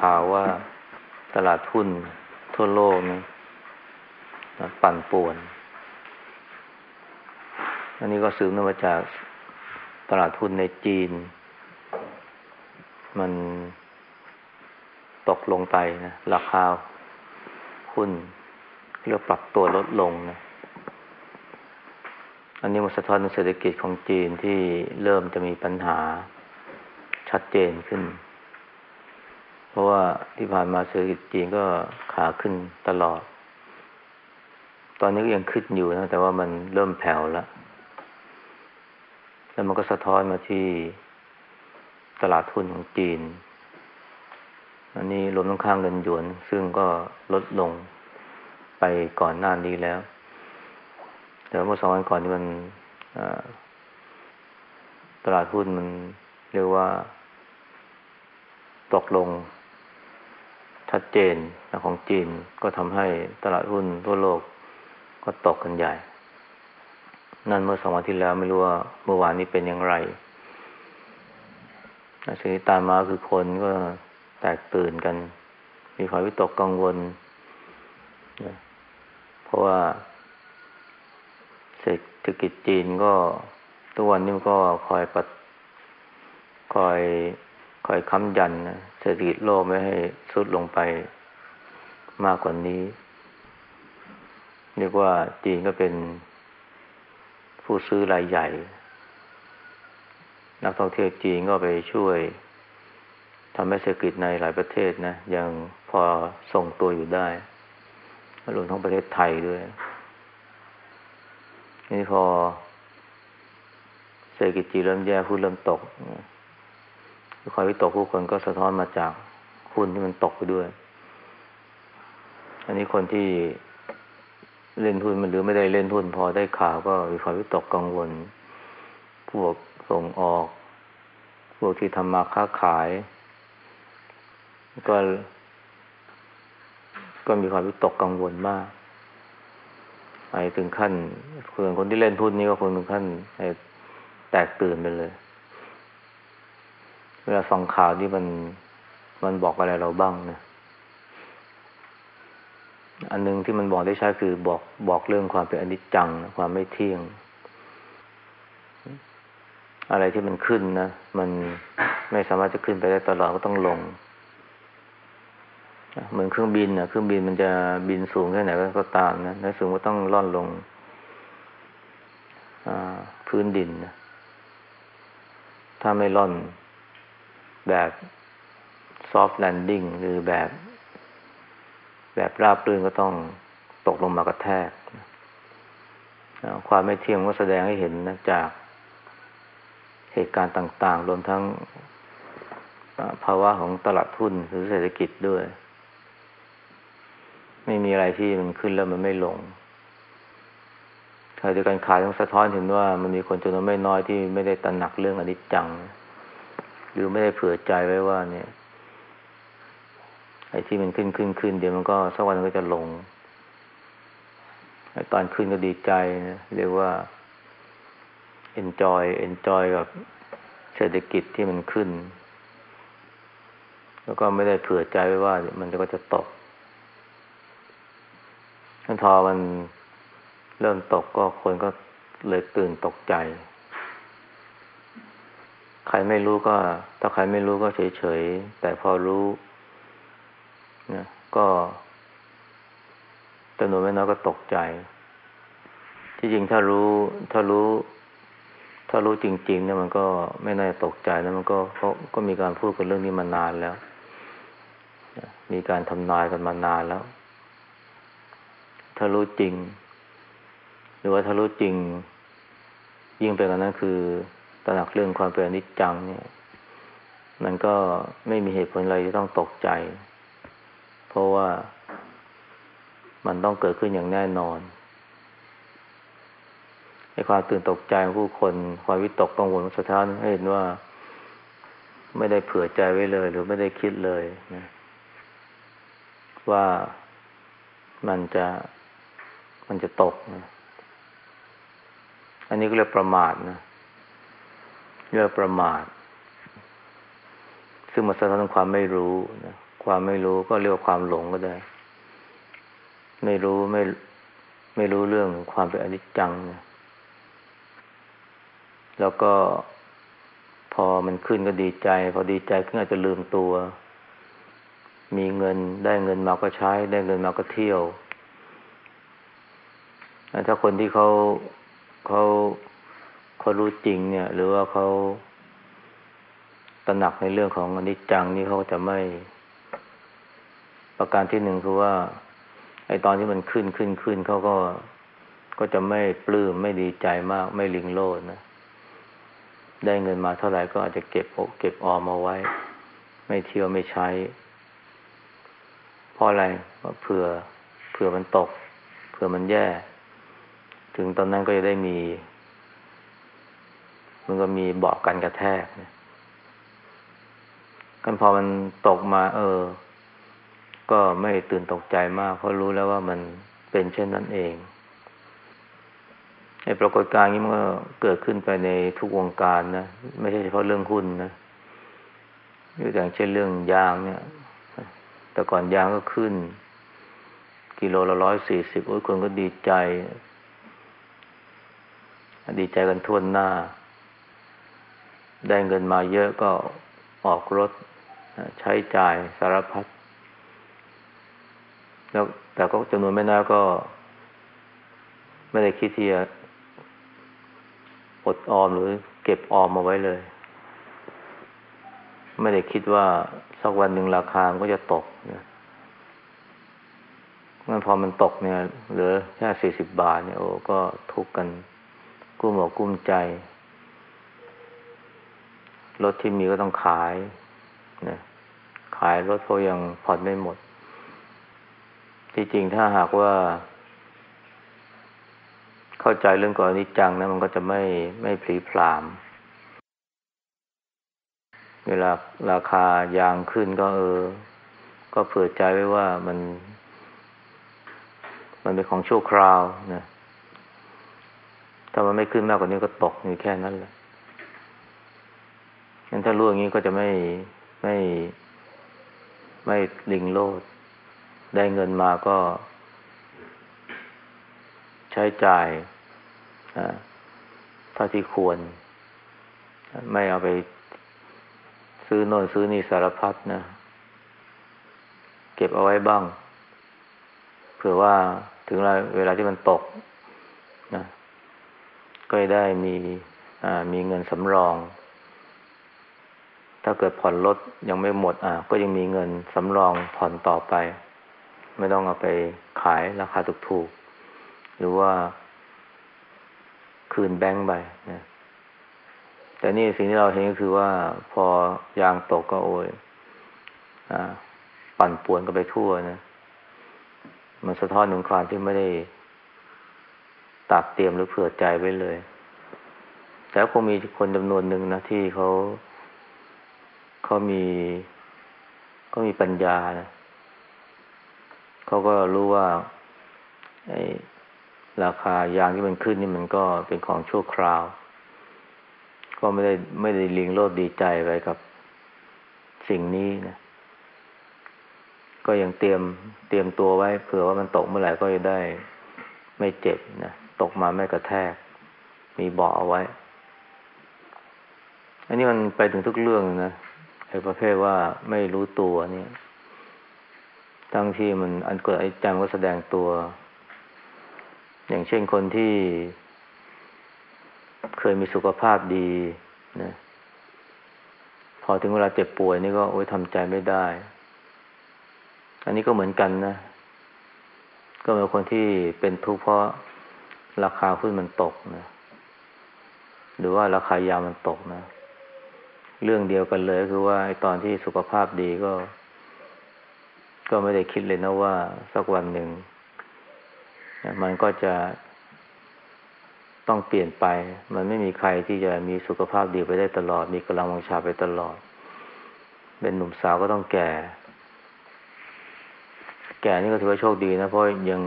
ข่าวว่าตลาดหุ้นทั่วโลกนะปั่นป่วน อันนี้ก็สืบเนื่องมาจากตลาดหุ้นในจีน มันตกลงไปนะ ราคาหุ้นเรียกปรับตัวลดลงนะ อันนี้มันสะท้อนเศรษฐกิจของจีนที่เริ่มจะมีปัญหาชัดเจนขึ้น เพราะว่าที่ผ่านมาเศรษฐกิจจีนก็ขาขึ้นตลอด ตอนนี้ก็ยังขึ้นอยู่นะ แต่ว่ามันเริ่มแผ่วแล้วแล้วมันก็สะท้อนมาที่ตลาดทุนของจีน อันนี้รวมทั้งข้างเงินหยวน ซึ่งก็ลดลงไปก่อนหน้านี้แล้ว แต่เมื่อสองวันก่อนที่มันตลาดหุ้นมันเรียกว่า ตกลง ชัดเจนของจีนก็ทำให้ตลาดหุ้นทั่วโลกก็ตกกันใหญ่ นั่นเมื่อสองวันที่แล้วไม่รู้ว่าเมื่อวานนี้เป็นอย่างไรสิ่งที่ตามมาคือคนก็แตกตื่นกัน มีความวิตกกังวล เพราะว่าเศรษฐกิจจีนก็ทุกวันนี้ก็คอยปัดคอย คอยค้ำยันนะเศรษฐกิจโลกไม่ให้สุดลงไปมากกว่านี้ เรียกว่าจีนก็เป็นผู้ซื้อรายใหญ่ นักท่องเที่ยวจีนก็ไปช่วยทำให้เศรษฐกิจในหลายประเทศนะ ยังพอส่งตัวอยู่ได้รวมทั้งประเทศไทยด้วย นี่พอเศรษฐกิจจีนเริ่มแย่พูดเริ่มตก ความวิตกผู้คนก็สะท้อนมาจากหุ้นที่มันตกไปด้วย อันนี้คนที่เล่นหุ้นมันหรือไม่ได้เล่นหุ้นพอได้ข่าวก็มีความวิตกกังวล พวกส่งออก พวกที่ทำมาค้าขาย ก็ ก็มีความวิตกกังวลมากไปถึงขั้นคนคนที่เล่นหุ้นนี่ก็คนถึงขั้นแตกตื่นไปเลย เวลาฟังข่าวนี่มันมันบอกอะไรเราบ้างนะ อันนึงที่มันบอกได้ใช้คือบอกบอกเรื่องความเป็นอนิจจัง ความไม่เที่ยง อะไรที่มันขึ้นนะ มันไม่สามารถจะขึ้นไปได้ตลอดก็ต้องลง เหมือนเครื่องบินนะเครื่องบินมันจะบินสูงแค่ไหนก็ตามนะในสูงก็ต้องร่อนลงพื้นดินนะถ้าไม่ร่อน แบบ soft landing หรือแบบ แบบราบรื่นก็ต้องตกลงมากระแทก ความไม่เที่ยงก็แสดงให้เห็นนะจากเหตุการณ์ต่าง ๆ รวมทั้งภาวะของตลาดทุนหรือเศรษฐกิจด้วย ไม่มีอะไรที่มันขึ้นแล้วมันไม่ลงใครด้วการขายต้องสะท้อนเห็นว่ามันมีคนจำนวนไม่น้อยที่ไม่ได้ตระหนักเรื่องอนิจจัง หรือไม่ได้เผื่อใจไว้ว่า เนี่ยไอ้ที่มันขึ้นขึ้นขึ้นเดี๋ยวมันก็สักวันมันก็จะลงไอ้ตอนขึ้นก็ดีใจนะเรียกว่า enjoy enjoy กับเศรษฐกิจที่มันขึ้น แล้วก็ไม่ได้เผื่อใจไว้ว่า มันก็จะตกทันทอมันเริ่มตกก็คนก็เลยตื่นตกใจ ใครไม่รู้ก็ ถ้าใครไม่รู้ก็เฉยๆ แต่พอรู้นะก็จำนวนไม่น้อยก็ตกใจ ที่จริงถ้ารู้ ถ้ารู้ ถ้ารู้จริงๆเนี่ยมันก็ไม่น่าตกใจนะมันก็เขาก็มีการพูดกันเรื่องนี้มานานแล้ว มีการทำนายกันมานานแล้ว ถ้ารู้จริง หรือว่าถ้ารู้จริง ยิ่งไปกว่านั้นคือ ตระหนักเรื่องความเป็นอนิจจังเนี่ย มันก็ไม่มีเหตุผลอะไรที่ต้องตกใจ เพราะว่ามันต้องเกิดขึ้นอย่างแน่นอนในความตื่นตกใจของผู้คน ความวิตกกังวลสะท้านให้เห็นว่าไม่ได้เผื่อใจไว้เลย หรือไม่ได้คิดเลยนะว่ามันจะมันจะตกนะอันนี้ก็เรียกประมาทนะ เลือกประมาท ซึ่งมันสะท้อนความไม่รู้นะความไม่รู้ก็เรียกว่าความหลงก็ได้ ไม่รู้ไม่ไม่รู้เรื่องความเป็นอนิจจังนะแล้วก็พอมันขึ้นก็ดีใจ พอดีใจก็อาจจะลืมตัว มีเงินได้เงินมาก็ใช้ ได้เงินมาก็เที่ยว ถ้าคนที่เขาเขา เขารู้จริงเนี่ย หรือว่าเขาตระหนักในเรื่องของอนิจจังนี่เขาจะไม่ ประการที่หนึ่งคือว่า ไอตอนที่มันขึ้นขึ้นขึ้นเขาก็ก็จะไม่ปลื้มไม่ดีใจมาก ไม่ลิงโลดนะได้เงินมาเท่าไหร่ก็อาจจะเก็บเก็บออมมาไว้ ไม่เที่ยวไม่ใช้เพราะอะไรเผื่อเผื่อมันตก เผื่อมันแย่ ถึงตอนนั้นก็จะได้มี มันก็มีเบาะกันกระแทกนะกันพอมันตกมา เออ ก็ไม่ตื่นตกใจมาก เพราะรู้แล้วว่ามันเป็นเช่นนั้นเองไอ้ปรากฏการณ์นี้มันก็เกิดขึ้นไปในทุกวงการนะไม่ใช่เฉพาะเรื่องหุ้นนะอย่างเช่นเรื่องยางเนี่ย แต่ก่อนยางก็ขึ้น กิโลละร้อยสี่สิบโอ้ยคนก็ดีใจ ดีใจกันทั่วหน้า ได้เงินมาเยอะก็ออกรถใช้จ่ายสารพัดแล้วแต่ก็จำนวนไม่น้อยก็ ไม่ได้คิดที่จะอดออมหรือเก็บออมมาไว้เลย ไม่ได้คิดว่าสักวันหนึ่งราคามันก็จะตกนะงั้นพอมันตกเนี่ยเหลือแค่สี่สิบบาทเนี่ยโอ้ก็ทุกข์กันกุ้มอกกุ้มใจ รถที่มีก็ต้องขายนะขายรถเพราะยังผ่อนไม่หมด ที่จริงถ้าหากว่า เข้าใจเรื่องก่อนนิจังนะมันก็จะไม่ไม่พลีพราม เวลาราคายางขึ้นก็เออ ก็เผื่อใจไว้ว่ามัน มันเป็นของชั่วคราวนะถ้ามันไม่ขึ้นมากกว่านี้ก็ตกอยู่แค่นั้นแหละ งั้นถ้ารู้อย่างนี้ก็จะไม่ไม่ไม่ลิงโลด ได้เงินมาก็ ใช้จ่ายเท่าที่ควร ไม่เอาไปซื้อโน่นซื้อนี่สารพัดนะ เก็บเอาไว้บ้าง เผื่อว่าถึงเวลาที่มันตกนะ ก็ได้มีมีเงินสำรอง ถ้าเกิดผ่อนรถยังไม่หมดอะก็ยังมีเงินสำรองผ่อนต่อไป ไม่ต้องเอาไปขายราคาถูกๆหรือว่า คืนแบงค์ไปนะแต่นี่สิ่งที่เราเห็นก็คือว่าพอยางตกก็โอยอปั่นป่วนกันไปทั่วนะมันสะท้อนถึงความที่ไม่ได้ตัดเตรียมหรือเผื่อใจไว้เลย แต่คงมีคนจำนวนหนึ่งนะที่เขา เขามีก็มีปัญญานะเขาก็รู้ว่าไอ้ราคายางที่มันขึ้นนี่มันก็เป็นของชั่วคราว ก็ไม่ได้ไม่ได้ลิงโลดดีใจไปกับสิ่งนี้นะ ก็ยังเตรียมเตรียมตัวไว้เผื่อว่ามันตกเมื่อไหร่ก็จะได้ไม่เจ็บนะตกมาไม่กระแทก มีเบาะเอาไว้ อันนี้มันไปถึงทุกเรื่องนะ อ้ประเภทว่าไม่รู้ตัวเนี่ยทั้งที่มันอันเกิดไอ้จังก็แสดงตัว อย่างเช่นคนที่ เคยมีสุขภาพดีนะพอถึงเวลาเจ็บป่วยนี่ก็โอ๊ยทำใจไม่ได้ อันนี้ก็เหมือนกันนะ ก็เป็นคนที่เป็นทุกข์เพราะราคาหุ้นมันตกนะ หรือว่าราคายามันตกนะเเรื่องเดียวกันเลยคือว่าตอนที่สุขภาพดีก็ ก็ไม่ได้คิดเลยนะว่าสักวันหนึ่งมันก็จะต้องเปลี่ยนไป มันไม่มีใครที่จะมีสุขภาพดีไปได้ตลอด มีกำลังวังชาไปตลอด เป็นหนุ่มสาวก็ต้องแก่ แก่นี่ก็ถือว่าโชคดีนะ เพราะยัง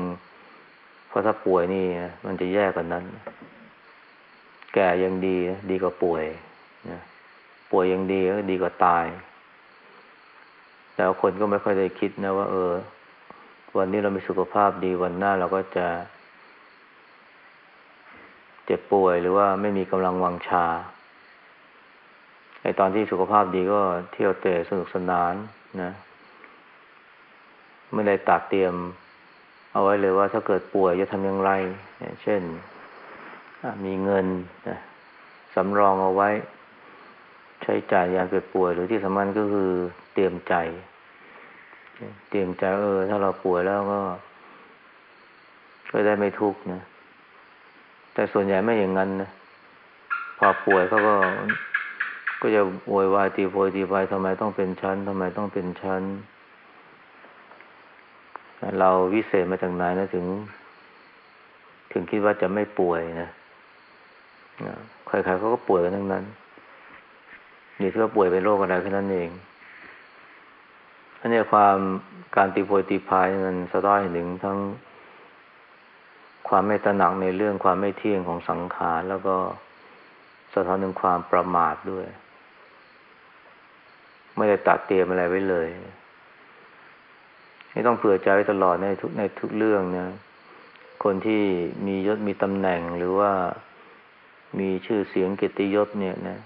เพราะถ้าป่วยนี่ มันจะแย่กว่านั้น แก่ยังดี ดีกว่าป่วยนะ ป่วยยังดีก็ดีกว่าตายแต่คนก็ไม่ค่อยได้คิดนะว่า เออ วันนี้เรามีสุขภาพดีวันหน้าเราก็จะ เจ็บป่วยหรือว่าไม่มีกำลังวังชาไอตอนที่สุขภาพดีก็เที่ยวเตะสนุกสนานนะไม่ได้ตัดเตรียม เอาไว้เลยว่าถ้าเกิดป่วยจะทำอย่างไร เช่นมีเงินสำรองเอาไว้ ใช้จ่ายยาเกิดป่วยหรือที่สำคัญก็คือเตรียมใจ เตรียมใจเออ ถ้าเราป่วยแล้วก็ ก็ได้ไม่ทุกข์นะแต่ส่วนใหญ่ไม่อย่างนั้นนะพอป่วยเขาก็ ก็จะโวยวายตีโพยตีไปทำไมต้องเป็นชั้นทำไมต้องเป็นชั้นเราวิเศษมาจากไหนนะถึง ถึงคิดว่าจะไม่ป่วยนะใครๆเขาก็ป่วยกันทั้งนั้น นี่ที่ว่าป่วยเป็นโรคอะไรแค่นั้นเองอันนี้ความการตีโพยตีพายมันสะท้อนถึงทั้งความไม่ตระหนักในเรื่องความไม่เที่ยงของสังขาร แล้วก็สะท้อนถึงความประมาทด้วย ไม่ได้ตัดเตรียมอะไรไว้เลยไม่ต้องเผื่อใจไว้ตลอดในทุกในทุกเรื่องนะคนที่มียศมีตำแหน่งหรือว่ามีชื่อเสียงเกียรติยศเนี่ยนะ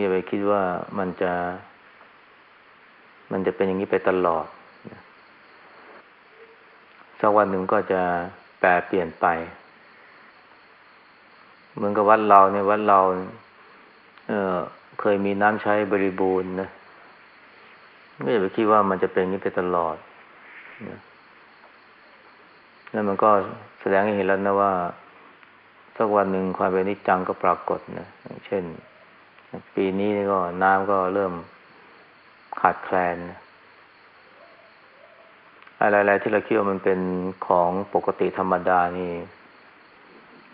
อย่าไปคิดว่ามันจะ มันจะเป็นอย่างนี้ไปตลอดสักวันหนึ่งก็จะแปรเปลี่ยนไป เหมือนกับวัดเราเนี่ยวัดเราเออเคยมีน้ำใช้บริบูรณ์นะไม่อย่าไปคิดว่ามันจะเป็นอย่างนี้ไปตลอดนะแล้วมันก็แสดงให้เห็นแล้วนะว่าสักวันหนึ่งความเป็นนิจจังก็ปรากฏนะเช่น ปีนี้ก็น้ำก็เริ่มขาดแคลน อะไรๆที่เราคิดว่ามันเป็นของปกติธรรมดานี่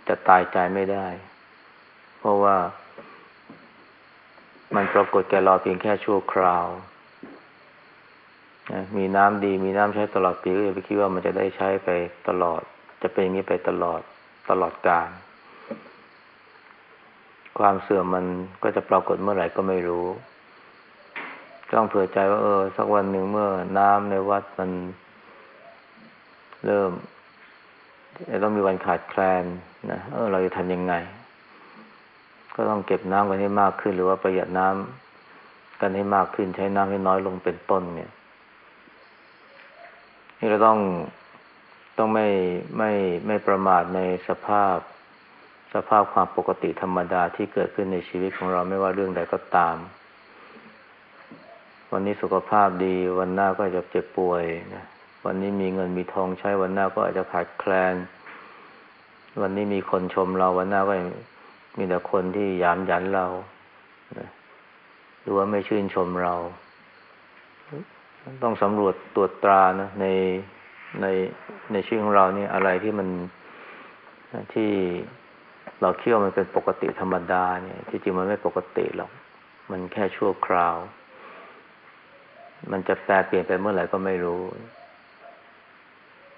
จะตายใจไม่ได้ เพราะว่ามันปรากฏแก่เราเพียงแค่ชั่วคราว มีน้ำดี มีน้ำใช้ตลอดปีก็อย่าไปคิดว่ามันจะได้ใช้ไปตลอด จะเป็นอย่างนี้ไปตลอดตลอดกาล ความเสื่อมมันก็จะปรากฏเมื่อไหร่ก็ไม่รู้ ต้องเผื่อใจว่า เออ สักวันหนึ่งเมื่อน้ำในวัดมัน เริ่มจะต้องมีวันขาดแคลนนะเออ เราจะทำยังไง ก็ต้องเก็บน้ำกันให้มากขึ้น หรือว่าประหยัดน้ำกันให้มากขึ้น ใช้น้ำให้น้อยลงเป็นต้นเนี่ย นี่เราต้องต้องไม่ไม่ไม่ประมาทในสภาพ สภาพความปกติธรรมดาที่เกิดขึ้นในชีวิตของเราไม่ว่าเรื่องใดก็ตาม วันนี้สุขภาพดีวันหน้าก็จะเจ็บป่วยนะวันนี้มีเงินมีทองใช้วันหน้าก็อาจจะขาดแคลน วันนี้มีคนชมเราวันหน้าก็มีแต่คนที่ยามยันเราหรือว่าไม่ชื่นชมเรา ต้องสำรวจตรวจตรานะในในในชีวิตของเรานี่อะไรที่มันที่ เราเคี่ยวมันเป็นปกติธรรมดาเนี่ย ที่จริงมันไม่ปกติหรอก มันแค่ชั่วคราว มันจะแปรเปลี่ยนไปเมื่อไหร่ก็ไม่รู้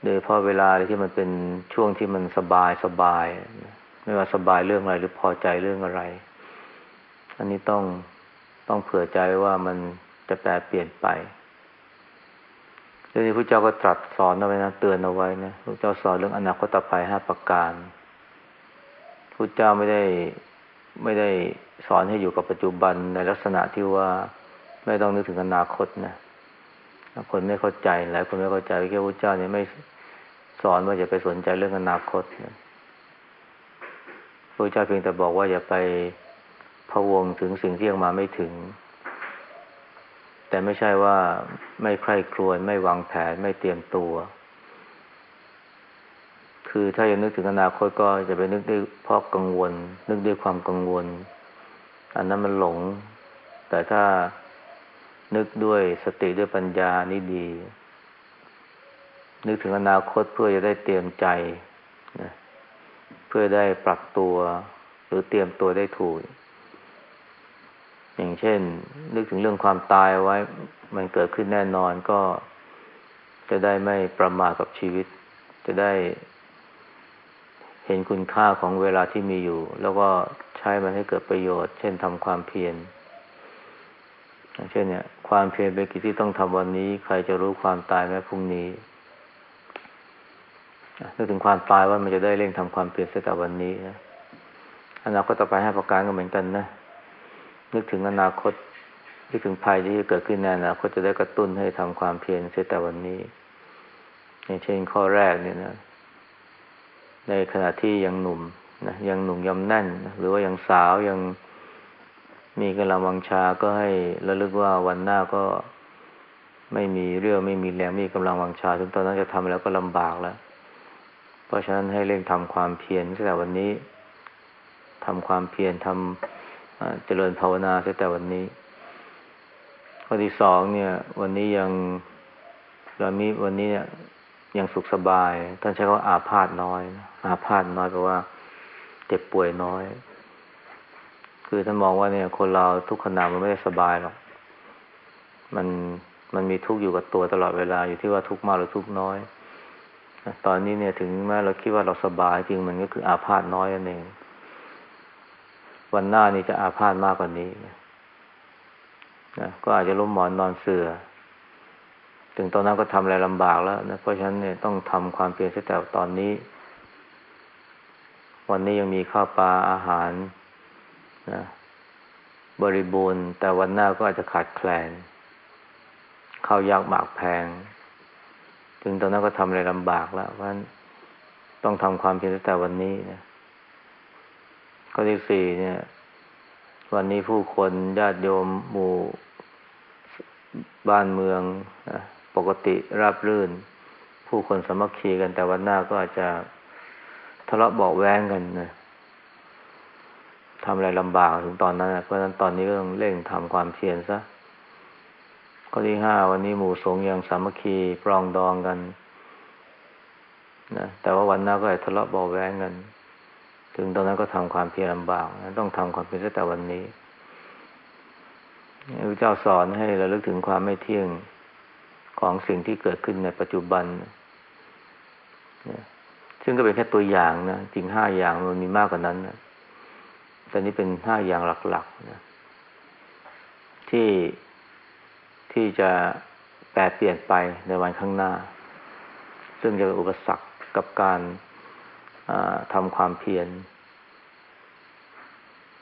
โดยพอเวลาที่มันเป็นช่วงที่มันสบายสบาย ไม่ว่าสบายเรื่องอะไรหรือพอใจเรื่องอะไร อันนี้ต้องต้องเผื่อใจว่ามันจะแปรเปลี่ยนไปเรื่องนี้พระเจ้าก็ตรัสสอนเอาไว้นะเตือนเอาไว้นะพระเจ้าสอนเรื่องอนาคตภัยห้าประการ พระเจ้าไม่ได้ไม่ได้สอนให้อยู่กับปัจจุบันในลักษณะที่ว่าไม่ต้องนึกถึงอนาคตนะคนไม่เข้าใจหลายคนไม่เข้าใจว่าพระเจ้าเนี่ยไม่สอนว่าอย่าไปสนใจเรื่องอนาคตพระเจ้าเพียงแต่บอกว่าอย่าไปพะวงถึงสิ่งที่ยังมาไม่ถึง แต่ไม่ใช่ว่าไม่ใคร่ครวญไม่วางแผนไม่เตรียมตัว คือถ้ายังนึกถึงอนาคตก็จะไปนึกด้วยเพราะกังวล นึกด้วยความกังวล อันนั้นมันหลง แต่ถ้านึกด้วยสติด้วยปัญญานี่ดี นึกถึงอนาคตเพื่อจะได้เตรียมใจนะเพื่อได้ปรับตัว หรือเตรียมตัวได้ถูก อย่างเช่น นึกถึงเรื่องความตายไว้ มันเกิดขึ้นแน่นอนก็จะได้ไม่ประมาทกับชีวิต จะได้ เห็นคุณค่าของเวลาที่มีอยู่ แล้วก็ใช้มันให้เกิดประโยชน์ เช่นทำความเพียรเช่นเนี่ย ความเพียรเป็นกิจที่ต้องทำวันนี้ ใครจะรู้ความตายแม้พรุ่งนี้นึกถึงความตายว่ามันจะได้เร่งทำความเพียรเสียแต่วันนี้นะอนาคตต่อไปให้ประการก็เหมือนกันนะนึกถึงอนาคตนึกถึงภัยที่จะเกิดขึ้นในอนาคตจะได้กระตุ้นให้ทำความเพียรเสียแต่วันนี้ อย่างเช่นข้อแรกเนี่ยนะ ในขณะที่ยังหนุ่มนะยังหนุ่มยำแน่นนะหรือว่ายังสาวยังมีกำลังวังชาก็ให้ระลึกว่าวันหน้าก็ไม่มีเรื่องไม่มีแรงไม่มีกำลังวังชาถึงตอนนั้นจะทำแล้วก็ลำบากแล้ว เพราะฉะนั้นให้เร่งทำความเพียรตั้งแต่วันนี้ทำความเพียรทำเจริญภาวนาตั้งแต่วันนี้ ข้อที่สองเนี่ย วันนี้ยังเรามีวันนี้เนี่ย ยังสุขสบาย ท่านใช้คำว่าอาพาธน้อย อาพาธน้อยแปลว่าเจ็บป่วยน้อย คือท่านมองว่าเนี่ย คนเราทุกขณะมันไม่ได้สบายหรอก มันมันมีทุกข์อยู่กับตัวตลอดเวลาอยู่ที่ว่าทุกข์มากหรือทุกข์น้อย ตอนนี้เนี่ยถึงแม้เราคิดว่าเราสบายจริงมันก็คืออาพาธน้อยนั่นเอง วันหน้านี่จะอาพาธมากกว่านี้นะก็อาจจะล้มหมอนนอนเสือ่อ ถึงตอนนั้นก็ทำอะไรลำบากแล้วนะ เพราะฉะนั้นเนี่ยต้องทำความเพียรแต่ตอนนี้ วันนี้ยังมีข้าวปลาอาหารนะบริบูรณ์ แต่วันหน้าก็อาจจะขาดแคลนข้าวยากหมากแพง ถึงตอนนั้นก็ทำอะไรลำบากแล้วเพราะฉะนั้นต้องทำความเพียรแต่วันนี้นะข้อที่สี่เนี่ย วันนี้ผู้คนญาติโยมหมู่บ้านเมืองนะ ปกติราบรื่น ผู้คนสมัคคีกันแต่วันหน้าก็อาจจะทะเลาะเบาแวงกันนะทำอะไรลำบากถึงตอนนั้นเพราะฉะนั้นตอนนี้ก็ต้องเร่งทำความเพียรซะข้อที่ห้าวันนี้หมู่สงยังสามัคคีปรองดองกันนะแต่ว่าวันหน้าก็อาจทะเลาะเบาแวงกัน ถึงตอนนั้นก็ทำความเพียรลำบากนะต้องทำความเพียรตั้งแต่วันนี้พระเจ้าสอนให้เราลึกถึงความไม่เที่ยง ของสิ่งที่เกิดขึ้นในปัจจุบันซึ่งก็เป็นแค่ตัวอย่างนะจริงห้าอย่างมันมีมากกว่านั้นนะแต่นี้เป็นห้าอย่างหลักๆนะที่ที่จะแปรเปลี่ยนไปในวันข้างหน้า ซึ่งจะเป็นอุปสรรคกับการทำความเพียร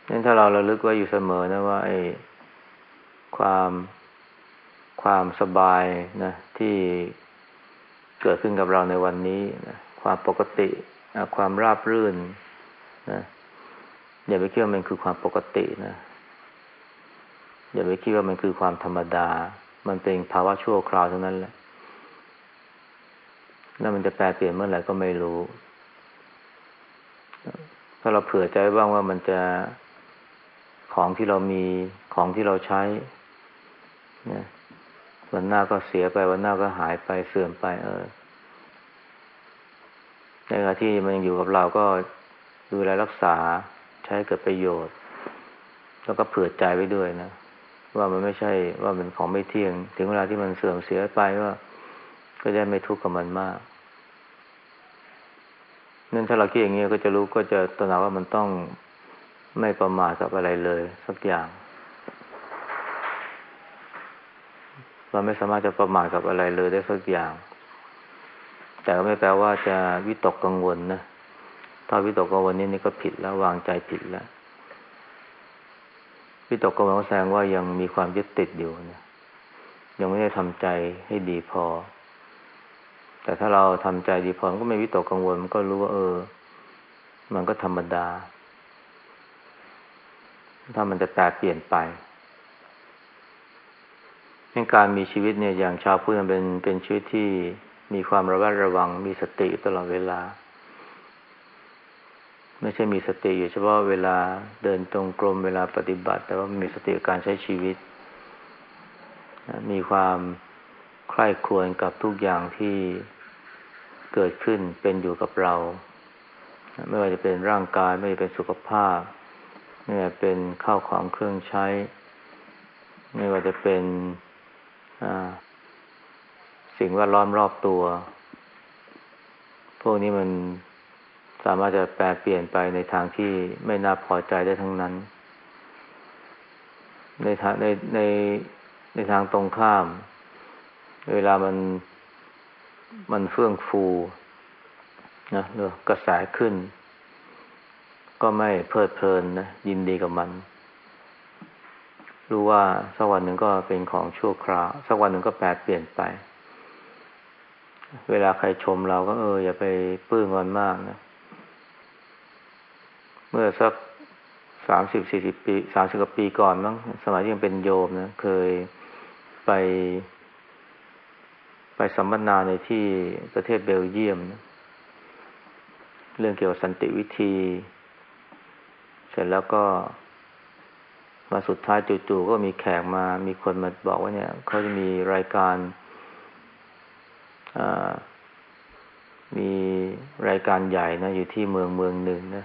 นั้นถ้าเราระลึกไว้อยู่เสมอนะว่าไอ้ความ ความสบายนะที่เกิดขึ้นกับเราในวันนี้นะความปกติความราบรื่นนะอย่าไปคิดว่ามันคือความปกตินะอย่าไปคิดว่ามันคือความธรรมดา มันเป็นภาวะชั่วคราวเท่านั้นแหละแล้วมันจะแปลเปลี่ยนเมื่อไหร่ก็ไม่รู้ ถ้าเราเผื่อใจบ้างว่ามันจะของที่เรามีของที่เราใช้นะ วันหน้าก็เสียไป วันหน้าก็หายไปเสื่อมไป เออในขณะที่มันยังอยู่กับเราก็ดูแลรักษาใช้เกิดประโยชน์ แล้วก็เผื่อใจไว้ด้วยนะ ว่ามันไม่ใช่ว่ามันของไม่เที่ยง ถึงเวลาที่มันเสื่อมเสียไปก็ก็ได้ไม่ทุกข์กับมันมากนั่นถ้าเราคิดอย่างนี้ก็จะรู้ก็จะตระหนักว่ามันต้องไม่ประมาทกับอะไรเลย สักอย่าง เราไม่สามารถจะประมาทกับอะไรเลยได้สักอย่าง แต่ก็ไม่แปลว่าจะวิตกกังวลนะถ้าวิตกกังวลนี่นี่ก็ผิดแล้ววางใจผิดแล้ววิตกกังวลแสดงว่ายังมีความยึดติดอยู่นะยังไม่ได้ทำใจให้ดีพอ แต่ถ้าเราทำใจดีพอมันก็ไม่วิตกกังวลมันก็รู้ว่า เออ มันก็ธรรมดา ถ้ามันจะแปรเปลี่ยนไป ในการมีชีวิตเนี่ยอย่างชาวพุทธเป็นเป็นชีวิตที่มีความระแวดระวัง มีสติตลอดเวลา ไม่ใช่มีสติอยู่เฉพาะเวลาเดินตรงกรมเวลาปฏิบัติ แต่ว่ามีสติการใช้ชีวิต มีความใคร่ครวญกับทุกอย่างที่เกิดขึ้นเป็นอยู่กับเรา ไม่ว่าจะเป็นร่างกายไม่ว่าจะเป็นสุขภาพ ไม่ว่าเป็นข้าวของเครื่องใช้ ไม่ว่าจะเป็น สิ่งแวดล้อมรอบตัว พวกนี้มันสามารถจะแปลเปลี่ยนไปในทางที่ไม่น่าพอใจได้ทั้งนั้น ในในในในทางตรงข้าม เวลามันมันเฟื่องฟูนะหรือกระแสขึ้น ก็ไม่เพลิดเพลินนะยินดีกับมัน รู้ว่าสักวันหนึ่งก็เป็นของชั่วคราวสักวันหนึ่งก็แปรเปลี่ยนไป เวลาใครชมเราก็เอออย่าไปปื้มมันมากนะ เมื่อสักสามสิบสี่สิบปีสามสิบกว่าปีก่อนมั้งสมัยยังเป็นโยมนะ เคยไป ไปสัมมนาในที่ประเทศเบลเยียมนะเรื่องเกี่ยวกับสันติวิธี เสร็จแล้วก็ มาสุดท้ายจู่ๆก็มีแขกมา มีคนมาบอกว่าเนี่ยเขาจะมีรายการมีรายการใหญ่นะ อยู่ที่เมืองเมืองหนึ่งนะ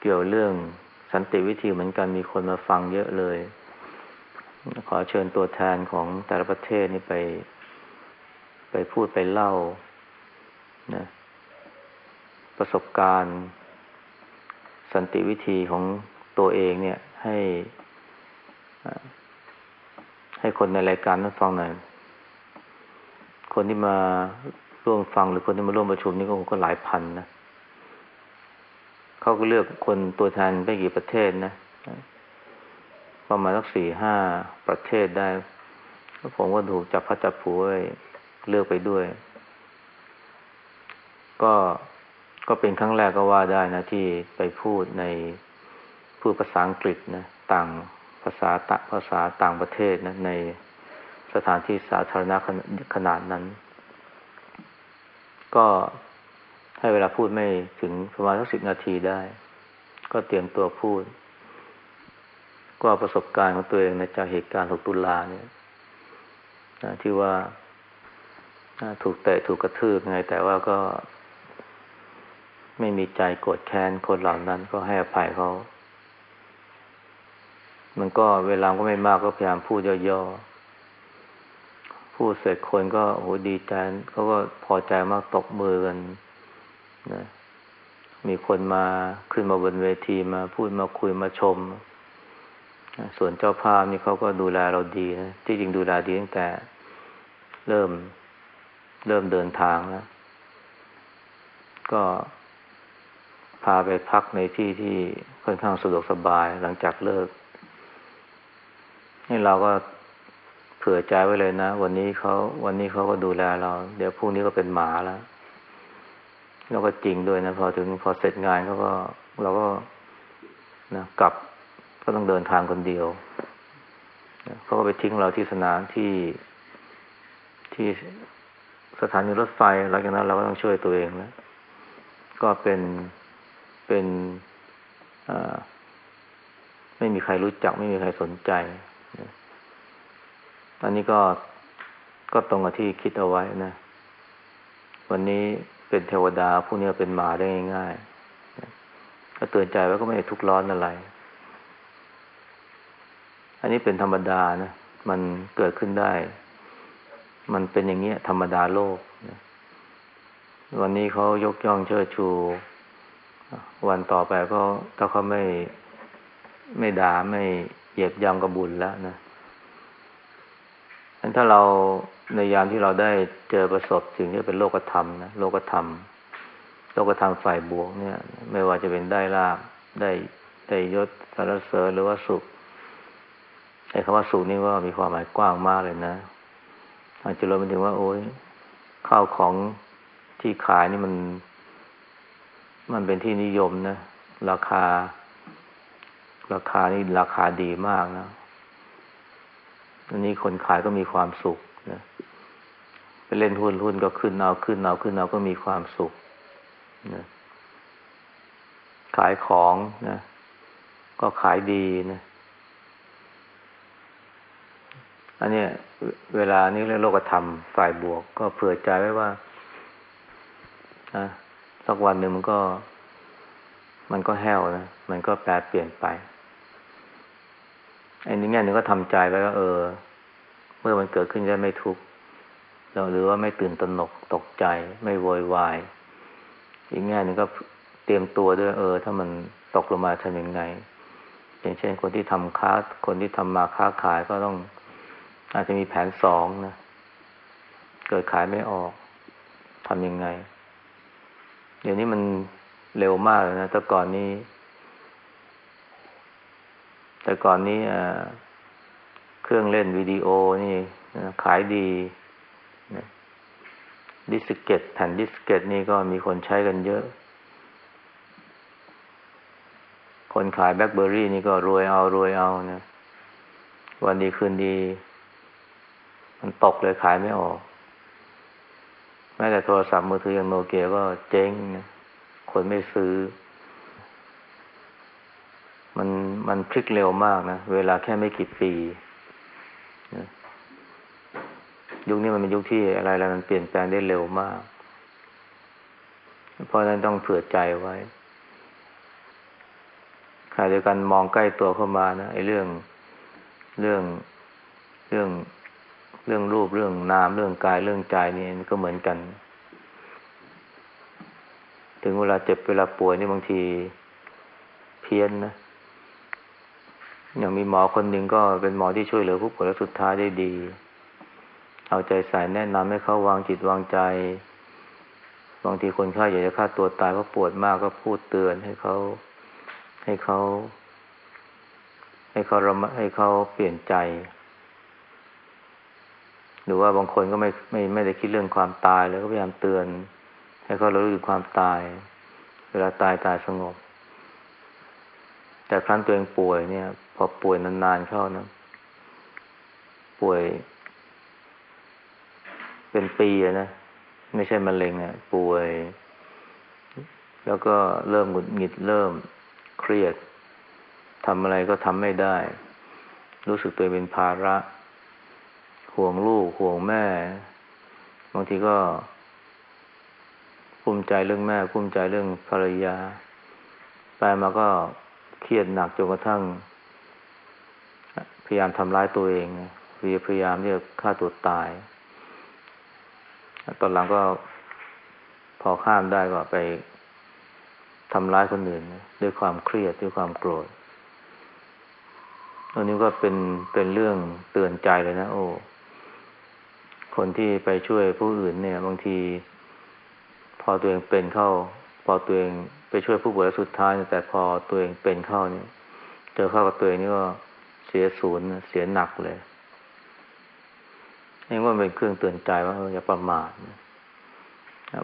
เกี่ยวเรื่องสันติวิธีเหมือนกันมีคนมาฟังเยอะเลย ขอเชิญตัวแทนของแต่ละประเทศนี่ไป ไปพูดไปเล่านะประสบการณ์ สันติวิธีของตัวเองเนี่ย ให้ให้คนในรายการนั้นฟังหน่อยคนที่มาร่วมฟังหรือคนที่มาร่วมประชุมนี่ก็คงก็หลายพันนะเขาก็เลือกคนตัวแทนไปกี่ประเทศนะประมาณสักสี่ห้าประเทศได้ผมก็ถูกจับพัดจับผูไว้เลือกไปด้วย ก็ก็เป็นครั้งแรกก็ว่าได้นะที่ไปพูดใน พูดภาษาอังกฤษนะต่างภาษาตะภาษาต่างประเทศนะในสถานที่สาธารณะขนาดนั้น ก็ให้เวลาพูดไม่ถึงประมาณสักสิบนาทีได้ ก็เตรียมตัวพูด ก็ประสบการณ์ของตัวเองในจากเหตุการณ์6ตุลาเนี่ยที่ว่าถูกเตะถูกกระทืบไง แต่ว่าก็ไม่มีใจโกรธแค้นคนเหล่านั้นก็ให้อภัยเขา มันก็เวลาก็ไม่มากก็พยายามพูดย่อๆ พูดเสร็จคนก็โอ้ดีใจเขาก็พอใจมากตกมือกันนะมีคนมาขึ้นมาบนเวทีมาพูดมาคุยมาชม ส่วนเจ้าภาพนี่เขาก็ดูแลเราดีนะที่จริงดูแลดีตั้งแต่ เริ่มเริ่มเดินทางแล้วก็พาไปพักในที่ที่ค่อนข้างสะดวกสบายหลังจากเลิก นี่เราก็เผื่อใจไว้เลยนะ วันนี้เขาวันนี้เขาก็ดูแลเรา เดี๋ยวพรุ่งนี้ก็เป็นหมาแล้วแล้วก็จริงด้วยนะพอถึงพอเสร็จงานเขาก็เราก็นะกลับก็ต้องเดินทางคนเดียวเขาก็ไปทิ้งเราที่สนามที่ที่สถานีรถไฟหลังจากนั้นเราก็ต้องช่วยตัวเองแล้วก็เป็นเป็นไม่มีใครรู้จัก ไม่มีใครสนใจ อันนี้ก็ก็ตรงกับที่คิดเอาไว้นะ วันนี้เป็นเทวดาผู้นี้เป็นหมาได้ง่ายๆก็เตือนใจไว้ก็ไม่ได้ทุกร้อนอะไร อันนี้เป็นธรรมดานะ มันเกิดขึ้นได้ มันเป็นอย่างนี้ย ธรรมดาโลกนะวันนี้เขายกย่องเชิดชู วันต่อไปก็ถ้าเขาไม่ไม่ด่าไม่เหยียบย่ำกระบุญแล้วนะ อันถ้าเราในยามที่เราได้เจอประสบสิ่งที่เป็นโลกธรรมนะโลกธรรม โลกธรรมฝ่ายบวกเนี่ย ไม่ว่าจะเป็นได้ลาบได้ได้ยศสารเสริญหรือว่าสุขไอ้คำว่าสุขนี่ก็มีความหมายกว้างมากเลยนะอาจจะรวมไปถึงว่า โอ้ยข้าวของที่ขายนี่มัน มันเป็นที่นิยมนะราคา ราคานี่ราคาดีมากนะ อันนี้คนขายก็มีความสุขนะไปเล่นหุ้นหุ้นก็ขึ้นเอาขึ้นเอาขึ้นเอาก็มีความสุขนะขายของนะ ก็ขายดีนะอันนี้เวลานี้เรื่องโลกธรรมฝ่ายบวก ก็เผื่อใจไว้ว่าสักวันหนึ่งมันก็ มันก็แห้วนะ มันก็แปรเปลี่ยนไป อ้นี้แง่หนึ่งก็ทำใจไว้ว่าเออ เมื่อมันเกิดขึ้นจะไม่ทุกข์หรือว่าไม่ตื่นตระหนกตกใจ ไม่โวยวายอีกแง่หนึ่งก็เตรียมตัวด้วยเออ ถ้ามันตกลงมาทำยังไง อย่างเช่น คนที่ทำค้า คนที่ทำมาค้าขายก็ต้อง อาจจะมีแผนสองนะเกิดขายไม่ออกทำยังไง เดี๋ยวนี้มันเร็วมากเลยนะแต่ก่อนนี้ แต่ก่อนนี้เครื่องเล่นวิดีโอนี่ขายดี diskette แผ่น diskette นี่ก็มีคนใช้กันเยอะ คนขายแบล็คเบอร์รี่นี่ก็รวยเอารวยเอานะวันดีคืนดี มันตกเลยขายไม่ออก แม้แต่โทรศัพท์มือถืออย่างโนเกียก็เจ๊งนะคนไม่ซื้อ มันมันพลิกเร็วมากนะ เวลาแค่ไม่กี่ปีนะยุคนี้มันเป็นยุคที่อะไรอะไรมันเปลี่ยนแปลงได้เร็วมาก เพราะฉะนั้นต้องเผื่อใจไว้ขณะเดียวกันมองใกล้ตัวเข้ามานะไอ้เรื่องเรื่องเรื่องเรื่องรูปเรื่องนามเรื่องกายเรื่องใจนี่ก็เหมือนกัน ถึงเวลาเจ็บเวลาป่วยนี่บางทีเพี้ยนนะ อย่างมีหมอคนหนึ่งก็เป็นหมอที่ช่วยเหลือผู้ป่วยแล้วสุดท้ายได้ดี เอาใจใส่แนะนำให้เขาวางจิตวางใจ บางทีคนไข้อยากจะฆ่าตัวตายเพราะปวดมากก็พูดเตือนให้เขาให้เขา ให้เขาระมัดให้เขาเปลี่ยนใจ หรือว่าบางคนก็ไม่ไม่ไม่ได้คิดเรื่องความตายแล้วก็พยายามเตือน ให้เขารู้ถึงความตาย เวลาตายตายสงบ แต่ครั้นตัวเองป่วยเนี่ย อป่วยนานๆเข้านะ ป่วย เป็นปีนะ ไม่ใช่มะเร็งอะ ป่วย แล้วก็เริ่มหงุดหงิดเริ่มเครียดทำอะไรก็ทำไม่ได้ รู้สึกตัวเป็นภาระ ห่วงลูก ห่วงแม่ บางทีก็ภูมิใจเรื่องแม่ภูมิใจเรื่องภรรยา ไปมาก็เครียดหนักจนกระทั่ง ยายามทำร้ายตัวเองพยายามที่จะฆ่าตัวตาย ตอนหลังก็พอข้ามได้ก็ไปทำร้ายคนอื่นด้วยความเครียดด้วยความโกรธอันนี้ก็เป็นเป็นเรื่องเตือนใจเลยนะ โอ้คนที่ไปช่วยผู้อื่นเนี่ย บางที พอตัวเองเป็นเข้า พอตัวเองไปช่วยผู้ป่วยสุดท้าย แต่พอตัวเองเป็นเข้าเนี่ย เจอเข้ากับตัวเองนี่ก็ เสียศูนย์เสียหนักเลยนี่ว่าเป็นเครื่องเตือนใจว่าอย่าประมาท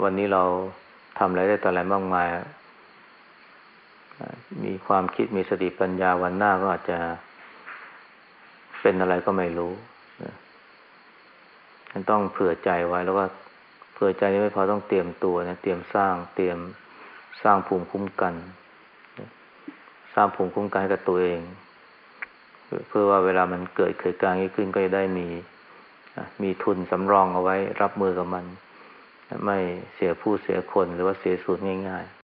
วันนี้เราทำอะไรได้ต่ออะไรมากมาย มีความคิดมีสติปัญญาวันหน้าก็อาจจะเป็นอะไรก็ไม่รู้มันต้องเผื่อใจไว้แล้วก็เผื่อใจนี้ไม่พอต้องเตรียมตัวนะเตรียมสร้างเตรียมสร้างภูมิคุ้มกัน สร้างภูมิคุ้มกันให้กับตัวเอง เพื่อว่าเวลามันเกิดเหตุการนี้ขึ้นก็จะได้มีมีทุนสำรองเอาไว้รับมือกับมัน ไม่เสียผู้เสียคนหรือว่าเสียสูญง่ายๆ